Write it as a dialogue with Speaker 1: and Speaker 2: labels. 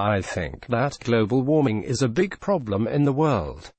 Speaker 1: I think that global warming is a big problem in the world.